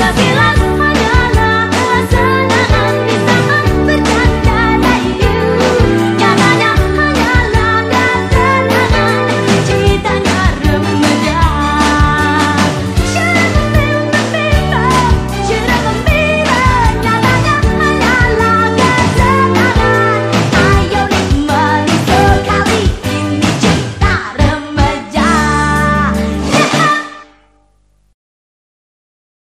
Pancasila